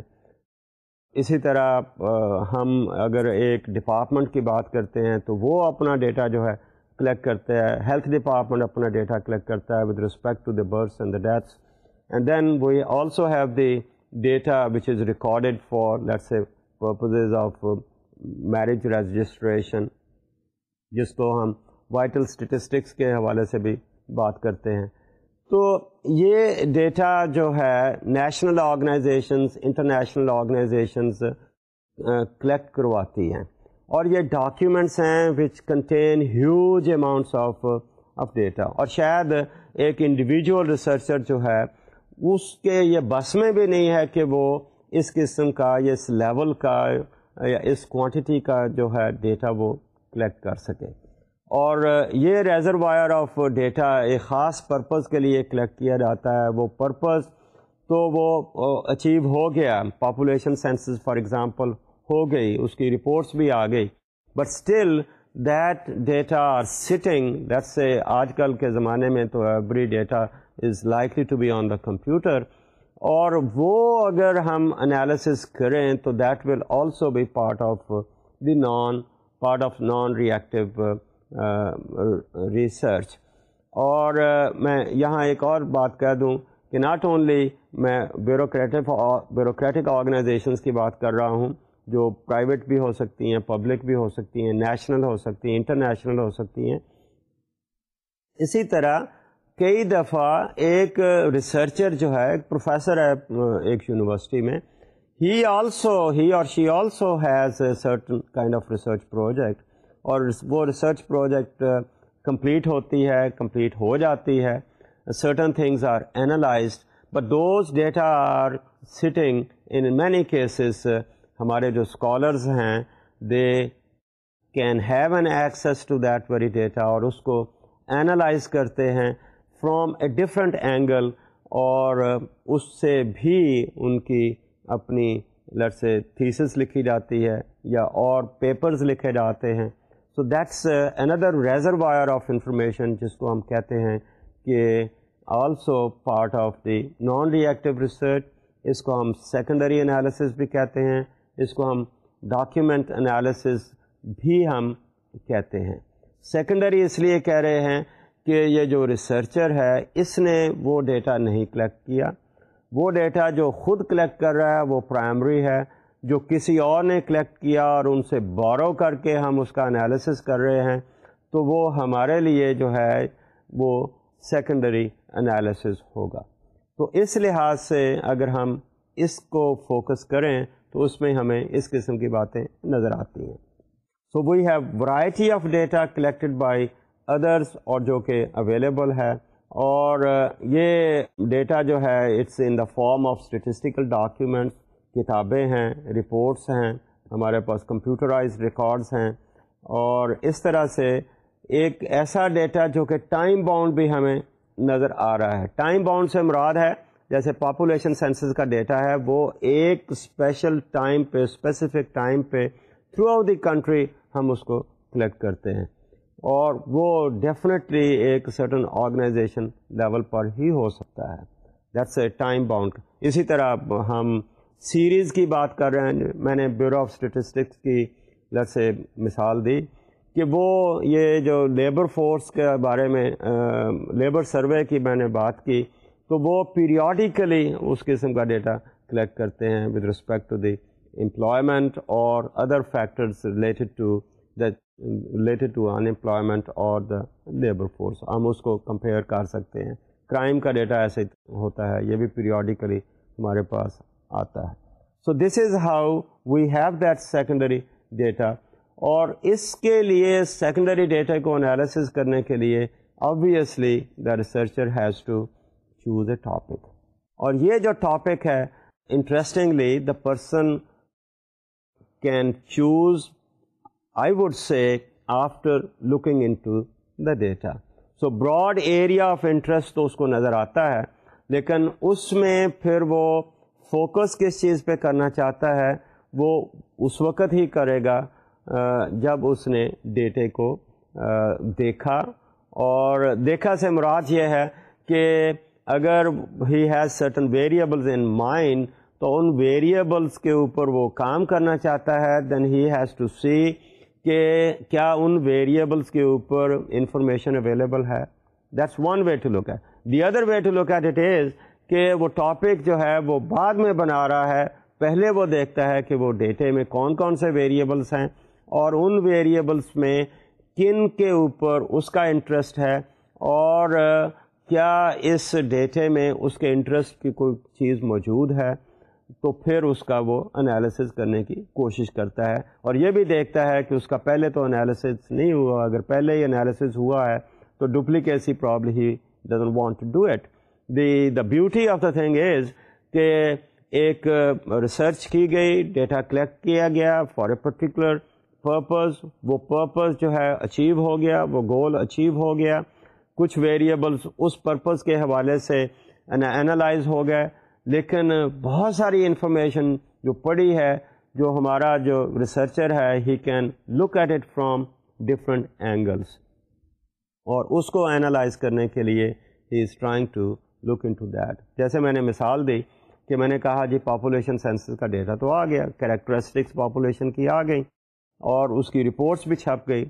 اسی طرح ہم اگر ایک ڈپارٹمنٹ کی بات کرتے ہیں تو وہ اپنا ڈیٹا جو ہے کلیکٹ کرتا ہے ہیلتھ ڈپارٹمنٹ اپنا ڈیٹا کلیکٹ کرتا ہے with respect to the births and the deaths and then we also have the data which is recorded for let's purposes of marriage registration جس کو ہم وائٹل اسٹیٹسٹکس کے حوالے سے بھی بات کرتے ہیں تو یہ ڈیٹا جو ہے national organisations international organisations collect کرواتی ہیں اور یہ ڈاکیومنٹس ہیں which contain huge amounts of of data اور شاید ایک انڈیویجول ریسرچر جو ہے اس کے یہ بس میں بھی نہیں ہے کہ وہ اس قسم کا یا اس لیول کا یا اس کوانٹٹی کا جو ہے ڈیٹا وہ کلیکٹ کر سکے اور یہ ریزر وائر آف ڈیٹا ایک خاص پرپز کے لیے کلیکٹ کیا جاتا ہے وہ پرپز تو وہ اچیو ہو گیا پاپولیشن سینسز فار ایگزامپل ہو گئی اس کی رپورٹس بھی آ گئی but still that data are sitting that سے آج کل کے زمانے میں تو every data is likely to be on the computer اور وہ اگر ہم انالسس کریں تو that will also be part of the non part of non reactive research اور uh, میں یہاں ایک اور بات کہہ دوں کہ ناٹ اونلی میں بیوروکریٹک بیوروکریٹک آرگنائزیشنس کی بات کر رہا ہوں جو پرائیویٹ بھی ہو سکتی ہیں پبلک بھی ہو سکتی ہیں نیشنل ہو سکتی ہیں انٹرنیشنل ہو سکتی ہیں اسی طرح کئی دفعہ ایک ریسرچر uh, جو ہے ایک پروفیسر ہے uh, ایک یونیورسٹی میں ہی آلسو ہی اور she also has an kind of research project اور وہ ریسرچ پروجیکٹ کمپلیٹ ہوتی ہے کمپلیٹ ہو جاتی ہے certain things are analysed but those data are sitting in many cases ہمارے جو اسکالرز ہیں they can have an access to that very data اور اس کو اینالائز کرتے ہیں فرام اے ڈفرینٹ اینگل اور uh, اس سے بھی ان کی اپنی لٹ سے تھیسس لکھی جاتی ہے یا اور پیپرز لکھے جاتے ہیں سو دیٹس اندر ریزروائر آف انفارمیشن جس کو ہم کہتے ہیں کہ also part of the non reactive research اس کو ہم سیکنڈری انالیسز بھی کہتے ہیں اس کو ہم ڈاکیومنٹ انالیسز بھی ہم کہتے ہیں سیکنڈری اس لیے کہہ رہے ہیں کہ یہ جو ریسرچر ہے اس نے وہ ڈیٹا نہیں کلیکٹ کیا وہ ڈیٹا جو خود کلیکٹ کر رہا ہے وہ پرائمری ہے جو کسی اور نے کلیکٹ کیا اور ان سے بورو کر کے ہم اس کا انالیسس کر رہے ہیں تو وہ ہمارے لیے جو ہے وہ سیکنڈری انالیسز ہوگا تو اس لحاظ سے اگر ہم اس کو فوکس کریں تو اس میں ہمیں اس قسم کی باتیں نظر آتی ہیں so we have variety of data collected by others اور جو کہ اویلیبل ہے اور یہ ڈیٹا جو ہے it's in the form of statistical documents کتابیں ہیں رپورٹس ہیں ہمارے پاس کمپیوٹرائز ریکارڈس ہیں اور اس طرح سے ایک ایسا ڈیٹا جو کہ ٹائم باؤنڈ بھی ہمیں نظر آ رہا ہے ٹائم باؤنڈ سے مراد ہے جیسے پاپولیشن سینسز کا ڈیٹا ہے وہ ایک اسپیشل ٹائم پہ اسپیسیفک ٹائم پہ تھرو آؤٹ دی کنٹری ہم اس کو کلیکٹ کرتے ہیں اور وہ ڈیفینیٹلی ایک سرٹن آرگنائزیشن لیول پر ہی ہو سکتا ہے دیٹس اے ٹائم باؤنڈ اسی طرح ہم سیریز کی بات کر رہے ہیں میں نے بیورو آف اسٹیٹسٹکس کی سے مثال دی کہ وہ یہ جو لیبر فورس کے بارے میں لیبر سروے کی میں نے بات کی تو وہ پیریاڈیکلی اس قسم کا ڈیٹا کلیکٹ کرتے ہیں with respect to the employment اور other factors related to unemployment اور دا لیبر فورس ہم اس کو کمپیئر کر سکتے ہیں کرائم کا ڈیٹا ایسے ہوتا ہے یہ بھی پیریوڈیکلی ہمارے پاس آتا ہے so this is how we have that secondary data اور اس کے لیے سیکنڈری ڈیٹا کو انالیسز کرنے کے لیے obviously the researcher has to choose a topic اور یہ جو ٹاپک ہے interestingly the person can choose I would say after looking into the data so broad area of interest تو اس کو نظر آتا ہے لیکن اس میں پھر وہ فوکس کس چیز پہ کرنا چاہتا ہے وہ اس وقت ہی کرے گا جب اس نے ڈیٹے کو دیکھا اور دیکھا سے مراد یہ ہے کہ اگر he has certain variables in mind تو ان ویریبلس کے اوپر وہ کام کرنا چاہتا ہے then he has to see کہ کیا ان ویریبلس کے اوپر انفارمیشن اویلیبل ہے that's one way to look at the other way to look at it is کہ وہ ٹاپک جو ہے وہ بعد میں بنا رہا ہے پہلے وہ دیکھتا ہے کہ وہ ڈیٹے میں کون کون سے ویریبلس ہیں اور ان ویریبلس میں کن کے اوپر اس کا انٹرسٹ ہے اور کیا اس ڈیٹے میں اس کے انٹرسٹ کی کوئی چیز موجود ہے تو پھر اس کا وہ انالیسز کرنے کی کوشش کرتا ہے اور یہ بھی دیکھتا ہے کہ اس کا پہلے تو انالیسز نہیں ہوا اگر پہلے ہی انالیسز ہوا ہے تو duplicacy problem he doesn't want to do at the the beauty of the thing is کہ ایک ریسرچ کی گئی ڈیٹا کلیکٹ کیا گیا فار اے پرٹیکولر پرپز وہ پرپز جو ہے اچیو ہو گیا وہ گول اچیو ہو گیا کچھ ویریبلس اس پرپز کے حوالے سے انالائز ہو گئے لیکن بہت ساری انفارمیشن جو پڑی ہے جو ہمارا جو ریسرچر ہے he can look at it from different angles اور اس کو اینالائز کرنے کے لیے he is trying to look in to that جیسے میں نے مثال دی کہ میں نے کہا جی پاپولیشن سینسز کا ڈیٹا تو آ گیا کریکٹرسٹکس پاپولیشن کی آ گئیں اور اس کی رپورٹس بھی چھپ گئی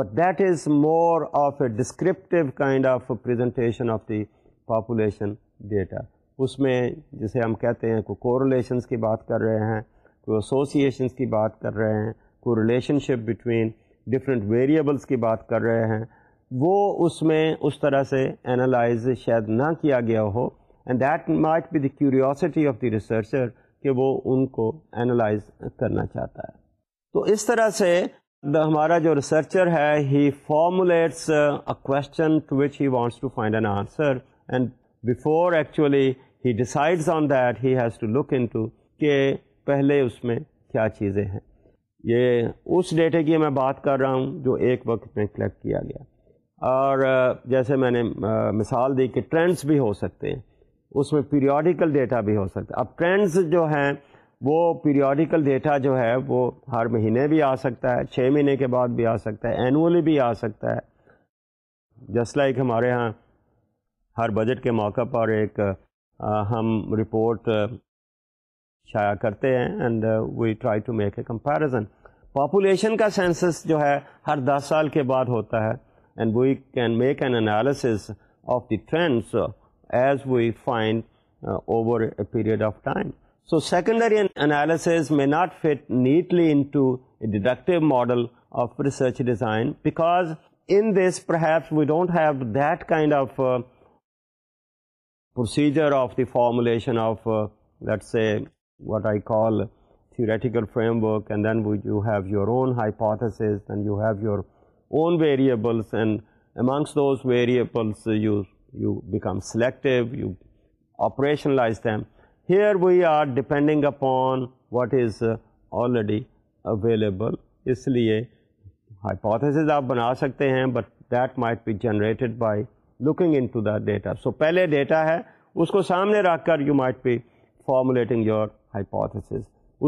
but that is more of a descriptive kind of presentation of the population data اس میں جسے ہم کہتے ہیں کوئی کو ریلیشنس کی بات کر رہے ہیں کوئی اسوسیشنس کی بات کر رہے ہیں کوئی relationship between different variables کی بات کر رہے ہیں وہ اس میں اس طرح سے انالائز شاید نہ کیا گیا ہو and that might be the curiosity of the researcher کہ وہ ان کو انالائز کرنا چاہتا ہے تو اس طرح سے ہمارا جو ریسرچر ہے he formulates a question to which he wants to find an answer and before actually he decides on that he has to look in to کہ پہلے اس میں کیا چیزیں ہیں یہ اس ڈیٹے کی میں بات کر رہا ہوں جو ایک وقت میں کلیکٹ کیا گیا اور جیسے میں نے مثال دی کہ ٹرینڈس بھی ہو سکتے ہیں اس میں پیریاڈیکل ڈیٹا بھی ہو سکتا ہے اب ٹرینڈس جو ہیں وہ پیریاڈیکل ڈیٹا جو ہے وہ ہر مہینے بھی آ سکتا ہے چھ مہینے کے بعد بھی آ سکتا ہے اینولی بھی آ سکتا ہے لائک like ہمارے ہاں ہر بجٹ کے موقع پر ایک ہم رپورٹ شائع کرتے ہیں and we try to make a comparison population کا سینسس جو ہے ہر دس سال کے بعد ہوتا ہے and we can make an analysis of the trends as we find over a period of time so secondary analysis میں not fit neatly into a deductive model of research design because in this perhaps we don't have that kind of procedure of the formulation of that سے what I call theoretical framework you have your own hypotheses you have your own variables and amongst those variables you you become selective you operationalise them here we are depending upon what is already available اس لیے ہائیپوتھسز آپ بنا سکتے ہیں but that might be generated by looking in to the data so پہلے ڈیٹا ہے اس کو سامنے رکھ کر you might be formulating your hypothesis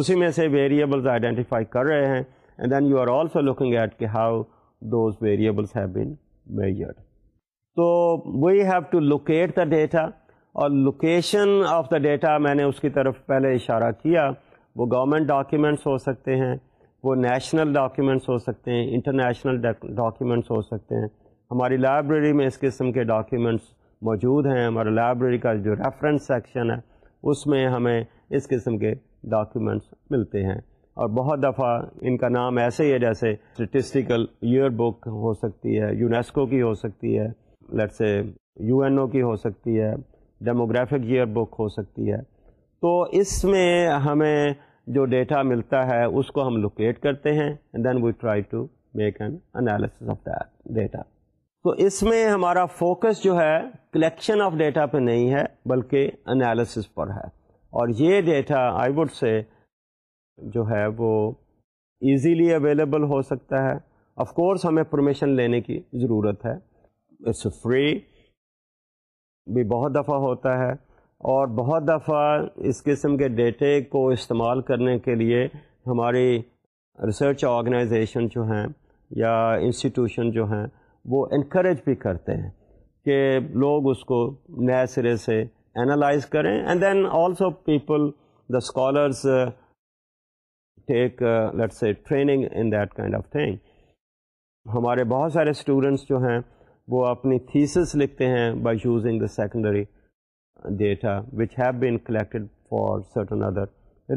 اسی میں سے ویریبلز آئیڈینٹیفائی کر رہے ہیں and then you are also looking at کہ how those variables have been measured تو we have to locate the data اور لوکیشن آف دا ڈیٹا میں نے اس کی طرف پہلے اشارہ کیا وہ گورنمنٹ ڈاکیومنٹس ہو سکتے ہیں وہ نیشنل ڈاکیومنٹس ہو سکتے ہیں انٹرنیشنل ڈاکیومنٹس ہو سکتے ہیں ہماری لائبریری میں اس قسم کے ڈاکیومنٹس موجود ہیں ہمارے لائبریری کا جو ریفرنس سیکشن ہے اس میں ہمیں اس قسم کے ڈاکیومنٹس ملتے ہیں اور بہت دفعہ ان کا نام ایسے ہی ہے جیسے اسٹیٹسٹیکل ایئر بک ہو سکتی ہے یونیسکو کی ہو سکتی ہے let say U N O کی ہو سکتی ہے ڈیموگرافک ایئر بک ہو سکتی ہے تو اس میں ہمیں جو ڈیٹا ملتا ہے اس کو ہم لوکیٹ کرتے ہیں then we try to make an analysis of that data تو اس میں ہمارا فوکس جو ہے کلیکشن آف ڈیٹا پہ نہیں ہے بلکہ انالسس پر ہے اور یہ ڈیٹا آئی ووڈ سے جو ہے وہ ایزیلی اویلیبل ہو سکتا ہے آف کورس ہمیں پرمیشن لینے کی ضرورت ہے اٹس فری بھی بہت دفعہ ہوتا ہے اور بہت دفعہ اس قسم کے ڈیٹے کو استعمال کرنے کے لیے ہماری ریسرچ آرگنائزیشن جو ہیں یا انسٹیٹیوشن جو ہیں وہ انکریج بھی کرتے ہیں کہ لوگ اس کو نئے سرے سے انالائز کریں and then also people the scholars a training in that kind of thing ہمارے بہت سارے اسٹوڈنٹس جو ہیں وہ اپنی تھیسس لکھتے ہیں by using the secondary data which have been collected for certain other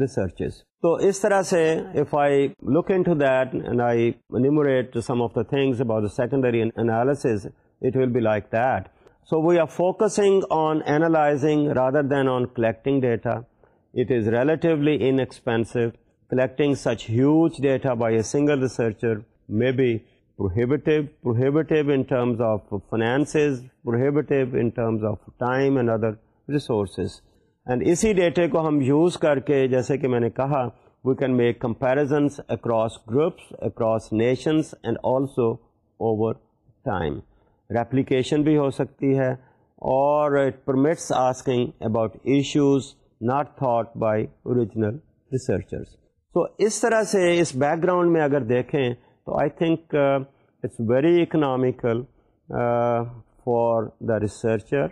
researches تو اس طرح سے اینڈ اسی ڈیٹے کو ہم یوز کر کے جیسے کہ میں نے کہا we can make comparisons across groups across nations and also over time replication بھی ہو سکتی ہے اور it permits asking about issues not thought by original researchers تو اس طرح سے اس بیک گراؤنڈ میں اگر دیکھیں تو I think it's very economical for the researcher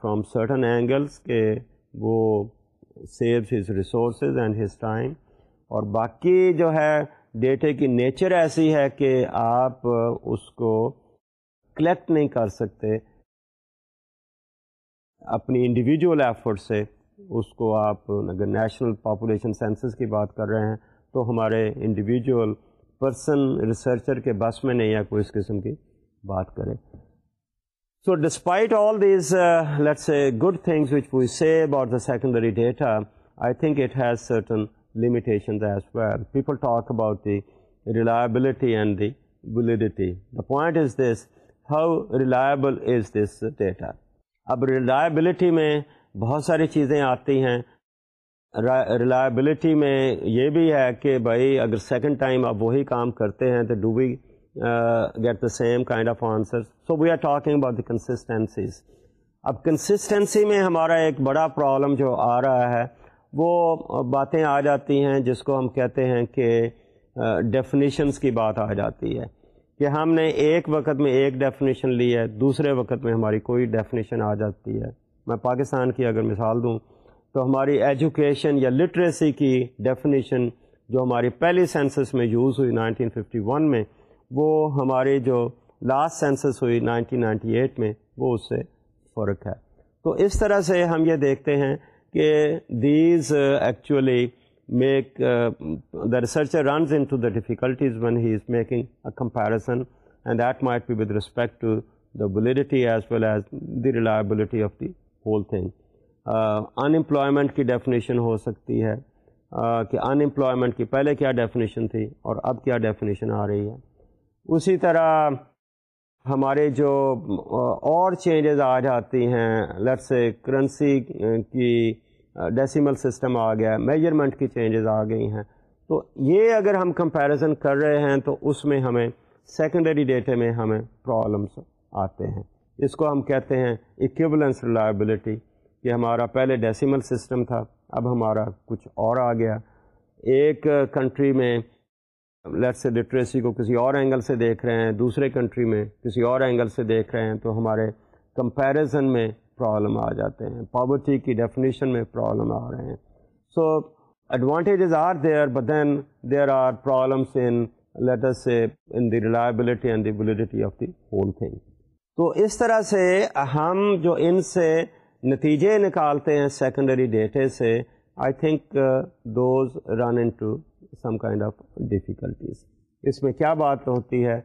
from certain angles کے وہ save his resources and his time اور باقی جو ہے ڈیٹے کی نیچر ایسی ہے کہ آپ اس کو کلیکٹ نہیں کر سکتے اپنی انڈیویجول ایفرٹ سے اس کو آپ اگر نیشنل پاپولیشن سینسز کی بات کر رہے ہیں تو ہمارے انڈیویجول پرسن ریسرچر کے بس میں نہیں ہے کوئی اس قسم کی بات کرے so despite all these let good things which we see about the secondary data I think it ہیزنشن as where people talk about the reliability and the validity point is this how reliable is this data اب ریلائبلٹی میں بہت ساری چیزیں آتی ہیں ریلائبلٹی میں یہ بھی ہے کہ بھائی اگر سیکنڈ ٹائم آپ وہی کام کرتے ہیں تو do we get the same kind of answer so we are talking about the consistencies اب کنسسٹینسی میں ہمارا ایک بڑا پرابلم جو آ رہا ہے وہ باتیں آ جاتی ہیں جس کو ہم کہتے ہیں کہ ڈیفینیشنس uh, کی بات آ جاتی ہے کہ ہم نے ایک وقت میں ایک ڈیفینیشن لی ہے دوسرے وقت میں ہماری کوئی ڈیفینیشن آ جاتی ہے میں پاکستان کی اگر مثال دوں تو ہماری ایجوکیشن یا لٹریسی کی ڈیفینیشن جو ہماری پہلی سینسس میں یوز ہوئی 1951 ففٹی ون میں وہ ہمارے جو لاسٹ سینسس ہوئی 1998 میں وہ اس سے فرق ہے تو اس طرح سے ہم یہ دیکھتے ہیں کہ these actually make the research runs into the difficulties one he is making a comparison and that might be with respect to the validity as well as the reliability of the whole thing unemployment کی ڈیفینیشن ہو سکتی ہے uh, کہ انمپلائمنٹ کی پہلے کیا ڈیفینیشن تھی اور اب کیا ڈیفینیشن آ رہی ہے اسی طرح ہمارے جو اور چینجز آ جاتی ہیں لٹ سے کرنسی کی ڈیسیمل سسٹم آ گیا میجرمنٹ کی چینجز آ گئی ہیں تو یہ اگر ہم کمپیریزن کر رہے ہیں تو اس میں ہمیں سیکنڈری ڈیٹے میں ہمیں پرابلمس آتے ہیں اس کو ہم کہتے ہیں اکیوبلنس ریلائبلٹی کہ ہمارا پہلے ڈیسیمل سسٹم تھا اب ہمارا کچھ اور آ گیا ایک کنٹری میں لیٹ سے لٹریسی کو کسی اور اینگل سے دیکھ رہے ہیں دوسرے کنٹری میں کسی اور اینگل سے دیکھ رہے ہیں تو ہمارے کمپیریزن میں پرابلم آ جاتے ہیں پاورٹی کی ڈیفینیشن میں پرابلم آ رہے ہیں so advantages are there but then there are problems ان سے in the the reliability and validity of the whole thing تو اس طرح سے ہم جو ان سے نتیجے نکالتے ہیں سیکنڈری ڈیٹے سے I think those run in to some kind of difficulties اس میں کیا بات ہوتی ہے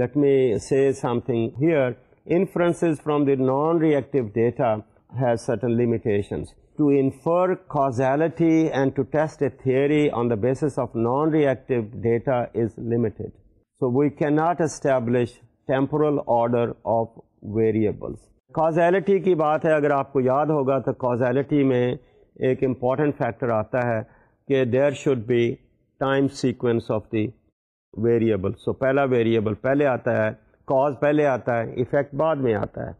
let me say something here inferences from the non reactive data has certain situations to infer causality and to test a theory on the basis of non reactive data is limited so we can not establish temporal order of variables causality کی بات ہے اگر آپ کو یاد ہوگا تو کازیلٹی میں ایک امپورٹنٹ فیکٹر آتا ہے کہ there should be time sequence of the variable so پہلا ویریبل پہلے آتا ہے کاز پہلے آتا ہے افیکٹ بعد میں آتا ہے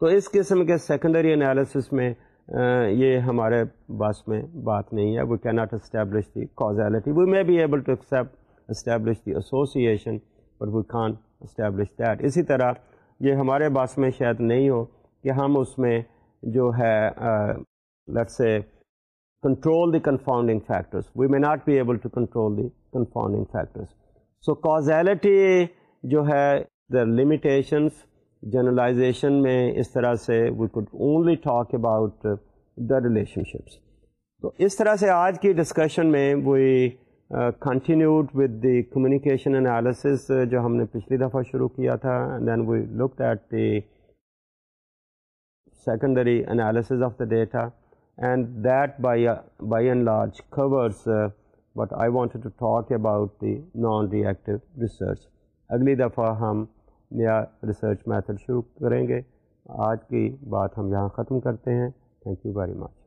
تو اس قسم کے سیکنڈری انالیسس میں یہ ہمارے بس میں بات نہیں ہے we can not establish the causality we may be able to accept establish the association ایشن پر کان اسٹیبلش دیٹ اسی طرح یہ ہمارے بس میں شاید نہیں ہو کہ ہم اس میں جو ہے لٹ say control the confounding factors we may not be able to the confounding factors so causality جو ہے در لمیٹیشنس جنرلائزیشن میں اس طرح سے we'd only talk about the relationships تو اس طرح سے آج کی ڈسکشن میں we continue with the communication analysis جو ہم نے پچھلی دفعہ شروع کیا تھا then we look at the secondary analysis of the data and that bye by and large course but I want to talk about the non reactive research اگلی دفعہ ہم نیا ریسرچ میتھڈ شروع کریں گے آج کی بات ہم یہاں ختم کرتے ہیں تھینک یو ویری مچ